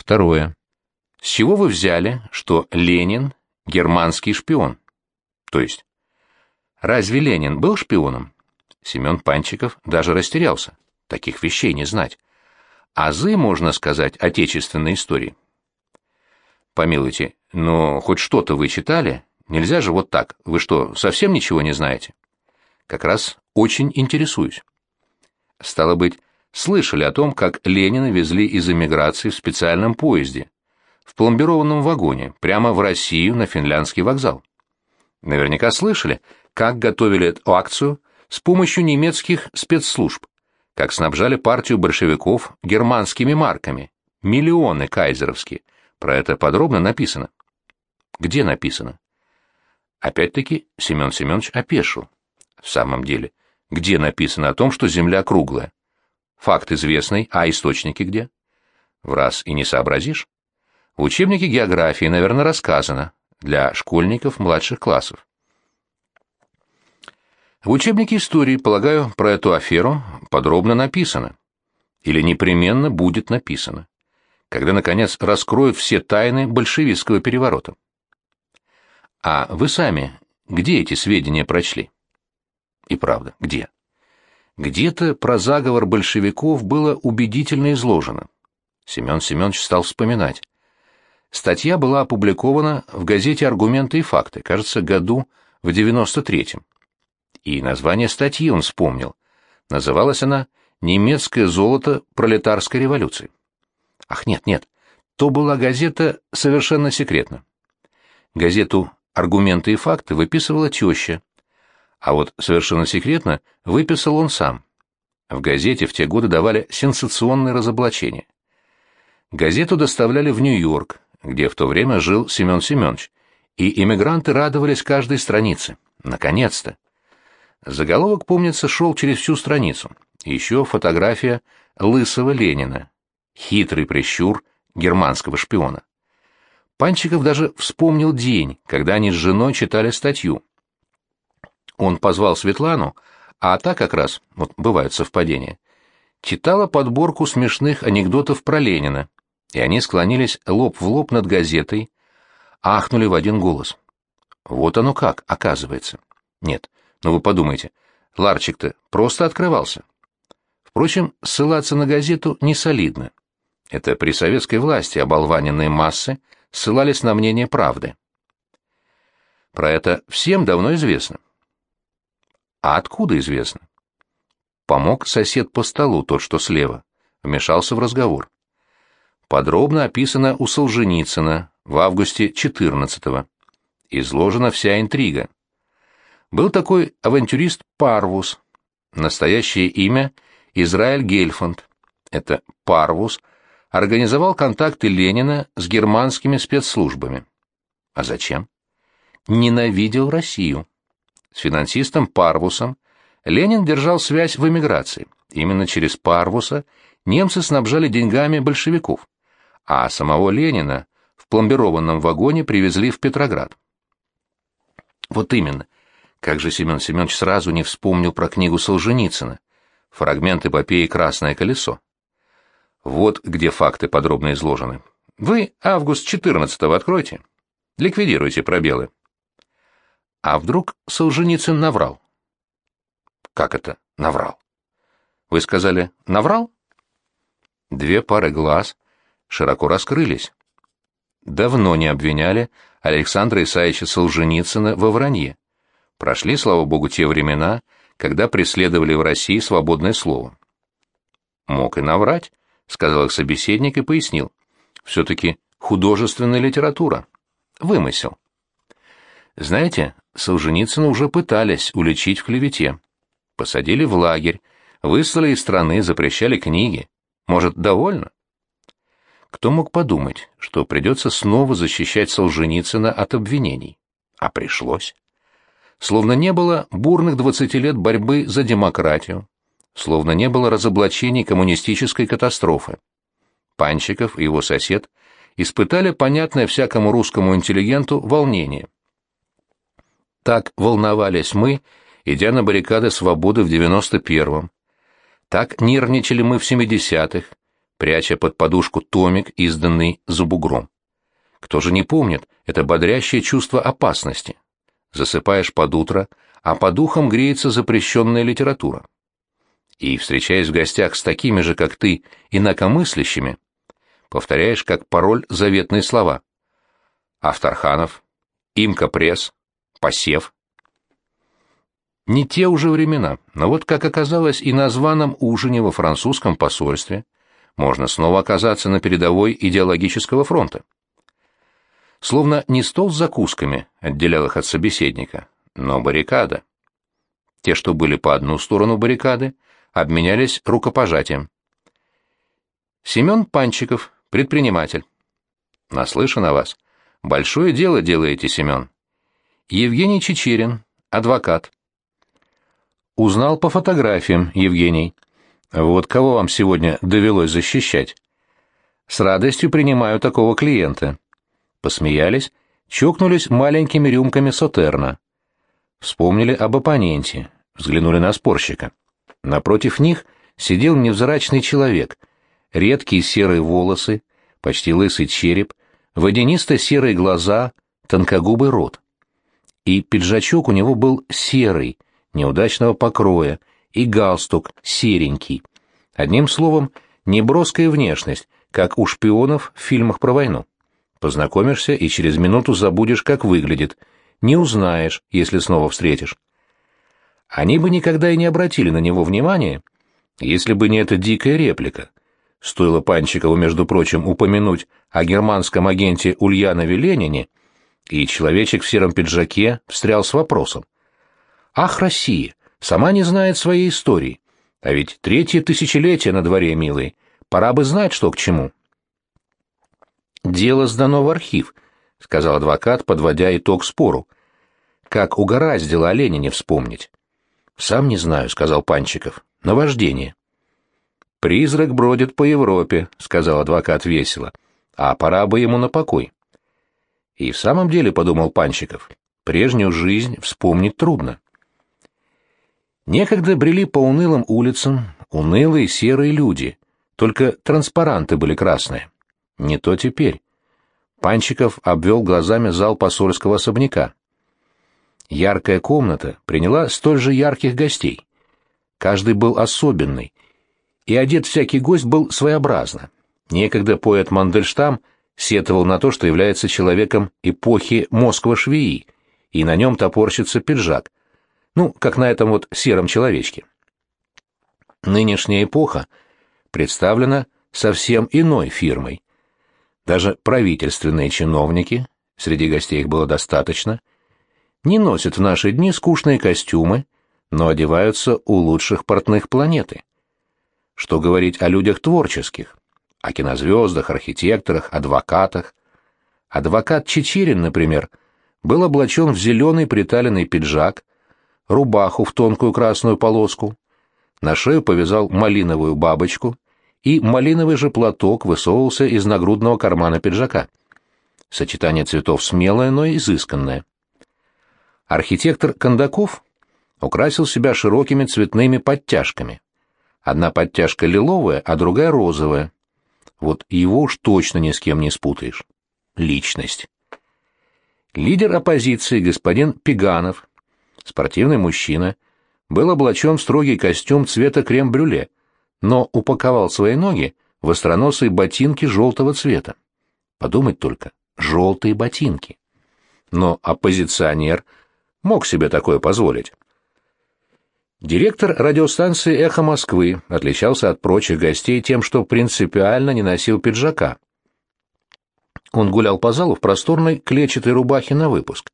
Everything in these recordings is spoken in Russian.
Второе. С чего вы взяли, что Ленин — германский шпион? То есть, разве Ленин был шпионом? Семен Панчиков даже растерялся. Таких вещей не знать. Азы, можно сказать, отечественной истории. Помилуйте, но хоть что-то вы читали? Нельзя же вот так. Вы что, совсем ничего не знаете? Как раз очень интересуюсь. Стало быть, слышали о том, как Ленина везли из эмиграции в специальном поезде, в пломбированном вагоне, прямо в Россию на финляндский вокзал. Наверняка слышали, как готовили эту акцию с помощью немецких спецслужб, как снабжали партию большевиков германскими марками, миллионы кайзеровские. Про это подробно написано. Где написано? Опять-таки Семен Семенович опешил. В самом деле, где написано о том, что Земля круглая? Факт известный, а источники где? В раз и не сообразишь. В учебнике географии, наверное, рассказано для школьников младших классов. В учебнике истории, полагаю, про эту аферу подробно написано. Или непременно будет написано. Когда, наконец, раскроют все тайны большевистского переворота. А вы сами где эти сведения прочли? И правда, где? Где-то про заговор большевиков было убедительно изложено. Семен Семенович стал вспоминать. Статья была опубликована в газете «Аргументы и факты», кажется, году в 93-м. И название статьи он вспомнил. Называлась она «Немецкое золото пролетарской революции». Ах, нет, нет, то была газета совершенно секретно. Газету «Аргументы и факты» выписывала теща, а вот совершенно секретно выписал он сам. В газете в те годы давали сенсационные разоблачения. Газету доставляли в Нью-Йорк, где в то время жил Семен Семенович, и эмигранты радовались каждой странице. Наконец-то! Заголовок, помнится, шел через всю страницу. Еще фотография лысого Ленина. Хитрый прищур германского шпиона. Панчиков даже вспомнил день, когда они с женой читали статью. Он позвал Светлану, а та как раз, вот бывают совпадения, читала подборку смешных анекдотов про Ленина, и они склонились лоб в лоб над газетой, ахнули в один голос. Вот оно как, оказывается. Нет, ну вы подумайте, ларчик-то просто открывался. Впрочем, ссылаться на газету не солидно. Это при советской власти оболваненные массы ссылались на мнение правды. Про это всем давно известно. А откуда известно? Помог сосед по столу, тот, что слева. Вмешался в разговор. Подробно описано у Солженицына в августе 14-го. Изложена вся интрига. Был такой авантюрист Парвус. Настоящее имя Израиль Гельфанд. Это Парвус организовал контакты Ленина с германскими спецслужбами. А зачем? Ненавидел Россию. С финансистом Парвусом Ленин держал связь в эмиграции. Именно через Парвуса немцы снабжали деньгами большевиков, а самого Ленина в пломбированном вагоне привезли в Петроград. Вот именно. Как же Семен Семенович сразу не вспомнил про книгу Солженицына, фрагмент эпопеи «Красное колесо». Вот где факты подробно изложены. Вы август 14-го откройте. Ликвидируйте пробелы. А вдруг Солженицын наврал? Как это наврал? Вы сказали «наврал»? Две пары глаз широко раскрылись. Давно не обвиняли Александра Исаевича Солженицына во вранье. Прошли, слава богу, те времена, когда преследовали в России свободное слово. Мог и наврать, сказал их собеседник и пояснил. Все-таки художественная литература. Вымысел. Знаете, Солженицына уже пытались уличить в клевете. Посадили в лагерь, выслали из страны, запрещали книги. Может, довольно? Кто мог подумать, что придется снова защищать Солженицына от обвинений? А пришлось. Словно не было бурных двадцати лет борьбы за демократию, словно не было разоблачений коммунистической катастрофы. Панчиков и его сосед испытали понятное всякому русскому интеллигенту волнение – так волновались мы, идя на баррикады свободы в 91-м. Так нервничали мы в 70-х, пряча под подушку томик, изданный за бугром. Кто же не помнит это бодрящее чувство опасности? Засыпаешь под утро, а по духам греется запрещенная литература. И, встречаясь в гостях с такими же, как ты, инакомыслящими, повторяешь как пароль заветные слова. Авторханов, Имка Пресс, Посев. Не те уже времена, но вот как оказалось и на званом ужине во французском посольстве, можно снова оказаться на передовой идеологического фронта. Словно не стол с закусками отделял их от собеседника, но баррикада. Те, что были по одну сторону баррикады, обменялись рукопожатием. Семен Панчиков, предприниматель. Наслышан о вас. Большое дело делаете, Семен. Евгений Чечерин, адвокат. Узнал по фотографиям, Евгений. Вот кого вам сегодня довелось защищать. С радостью принимаю такого клиента. Посмеялись, чокнулись маленькими рюмками сотерна. Вспомнили об оппоненте, взглянули на спорщика. Напротив них сидел невзрачный человек, редкие серые волосы, почти лысый череп, водянисто-серые глаза, тонкогубый рот. И пиджачок у него был серый, неудачного покроя, и галстук серенький. Одним словом, неброская внешность, как у шпионов в фильмах про войну. Познакомишься и через минуту забудешь, как выглядит, не узнаешь, если снова встретишь. Они бы никогда и не обратили на него внимания, если бы не эта дикая реплика. Стоило Панчикову, между прочим, упомянуть о германском агенте Ульянове Ленине, и человечек в сером пиджаке встрял с вопросом. «Ах, Россия! Сама не знает своей истории. А ведь третье тысячелетие на дворе, милый. Пора бы знать, что к чему». «Дело сдано в архив», — сказал адвокат, подводя итог спору. «Как угораздило о Ленине вспомнить?» «Сам не знаю», — сказал Панчиков. «Наваждение». «Призрак бродит по Европе», — сказал адвокат весело. «А пора бы ему на покой». И в самом деле, — подумал Панчиков, — прежнюю жизнь вспомнить трудно. Некогда брели по унылым улицам унылые серые люди, только транспаранты были красные. Не то теперь. Панчиков обвел глазами зал посольского особняка. Яркая комната приняла столь же ярких гостей. Каждый был особенный, и одет всякий гость был своеобразно. Некогда поэт Мандельштам сетовал на то, что является человеком эпохи Москва-швеи, и на нем топорщится пиджак. Ну, как на этом вот сером человечке. Нынешняя эпоха представлена совсем иной фирмой. Даже правительственные чиновники, среди гостей их было достаточно, не носят в наши дни скучные костюмы, но одеваются у лучших портных планеты. Что говорить о людях творческих, о кинозвездах, архитекторах, адвокатах. Адвокат Чечерин, например, был облачен в зеленый приталенный пиджак, рубаху в тонкую красную полоску, на шею повязал малиновую бабочку, и малиновый же платок высовывался из нагрудного кармана пиджака. Сочетание цветов смелое, но изысканное. Архитектор Кондаков украсил себя широкими цветными подтяжками. Одна подтяжка лиловая, а другая розовая. Вот его уж точно ни с кем не спутаешь. Личность. Лидер оппозиции, господин Пиганов, спортивный мужчина, был облачен в строгий костюм цвета крем-брюле, но упаковал свои ноги в остроносые ботинки желтого цвета. Подумать только, желтые ботинки. Но оппозиционер мог себе такое позволить. Директор радиостанции «Эхо Москвы» отличался от прочих гостей тем, что принципиально не носил пиджака. Он гулял по залу в просторной клетчатой рубахе на выпуск.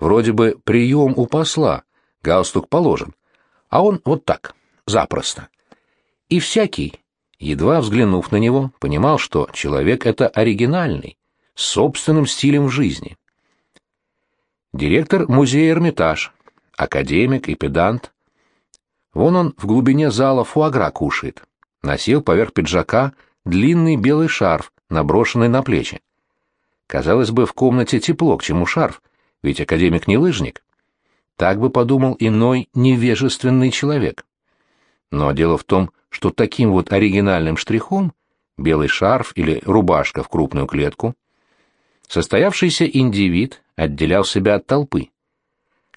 Вроде бы прием у посла, галстук положен, а он вот так, запросто. И всякий, едва взглянув на него, понимал, что человек это оригинальный, с собственным стилем в жизни. Директор музея «Эрмитаж», академик и педант, Вон он в глубине зала фуагра кушает. Носил поверх пиджака длинный белый шарф, наброшенный на плечи. Казалось бы, в комнате тепло, к чему шарф, ведь академик не лыжник. Так бы подумал иной невежественный человек. Но дело в том, что таким вот оригинальным штрихом белый шарф или рубашка в крупную клетку. Состоявшийся индивид отделял себя от толпы.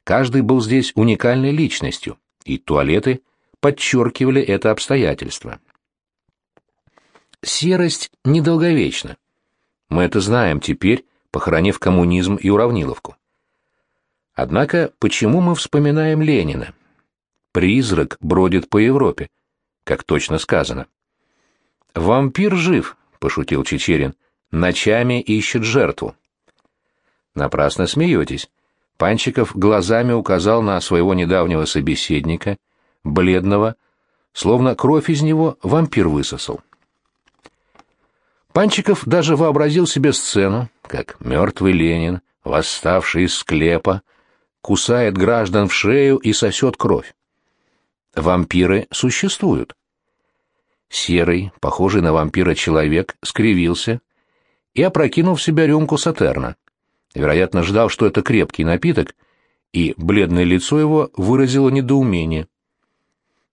Каждый был здесь уникальной личностью, и туалеты подчеркивали это обстоятельство. Серость недолговечна. Мы это знаем теперь, похоронив коммунизм и уравниловку. Однако почему мы вспоминаем Ленина? Призрак бродит по Европе, как точно сказано. «Вампир жив», — пошутил Чечерин, — «ночами ищет жертву». Напрасно смеетесь. Панчиков глазами указал на своего недавнего собеседника, бледного, словно кровь из него вампир высосал. Панчиков даже вообразил себе сцену, как мертвый Ленин, восставший из склепа, кусает граждан в шею и сосет кровь. Вампиры существуют. Серый, похожий на вампира человек, скривился и опрокинул в себя рюмку сатерна. Вероятно, ждал, что это крепкий напиток, и бледное лицо его выразило недоумение.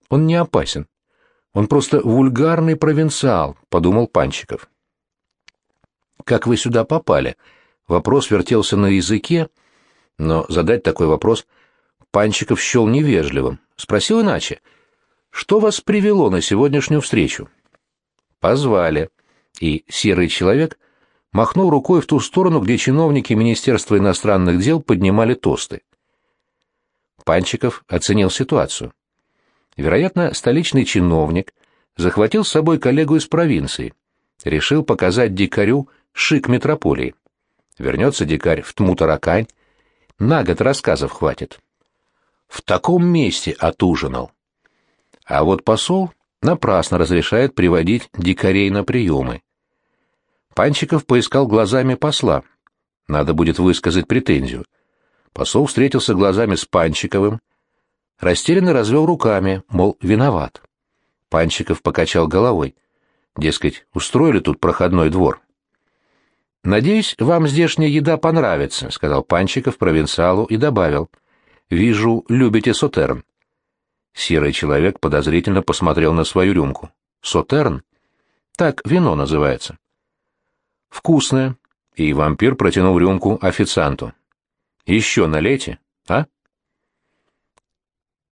Он не опасен. Он просто вульгарный провинциал, подумал Панчиков. Как вы сюда попали? Вопрос вертелся на языке, но задать такой вопрос Панчиков счел невежливым. Спросил иначе. Что вас привело на сегодняшнюю встречу? Позвали. И серый человек махнул рукой в ту сторону, где чиновники Министерства иностранных дел поднимали тосты. Панчиков оценил ситуацию. Вероятно, столичный чиновник захватил с собой коллегу из провинции, решил показать дикарю шик метрополии. Вернется дикарь в Тмутаракань, на год рассказов хватит. В таком месте отужинал. А вот посол напрасно разрешает приводить дикарей на приемы. Панчиков поискал глазами посла. Надо будет высказать претензию. Посол встретился глазами с Панчиковым, растерянно развел руками, мол, виноват. Панчиков покачал головой. Дескать, устроили тут проходной двор. «Надеюсь, вам здешняя еда понравится», — сказал Панчиков провинциалу и добавил. «Вижу, любите сотерн». Серый человек подозрительно посмотрел на свою рюмку. «Сотерн?» «Так вино называется». «Вкусное». И вампир протянул рюмку официанту. «Еще налейте, а?»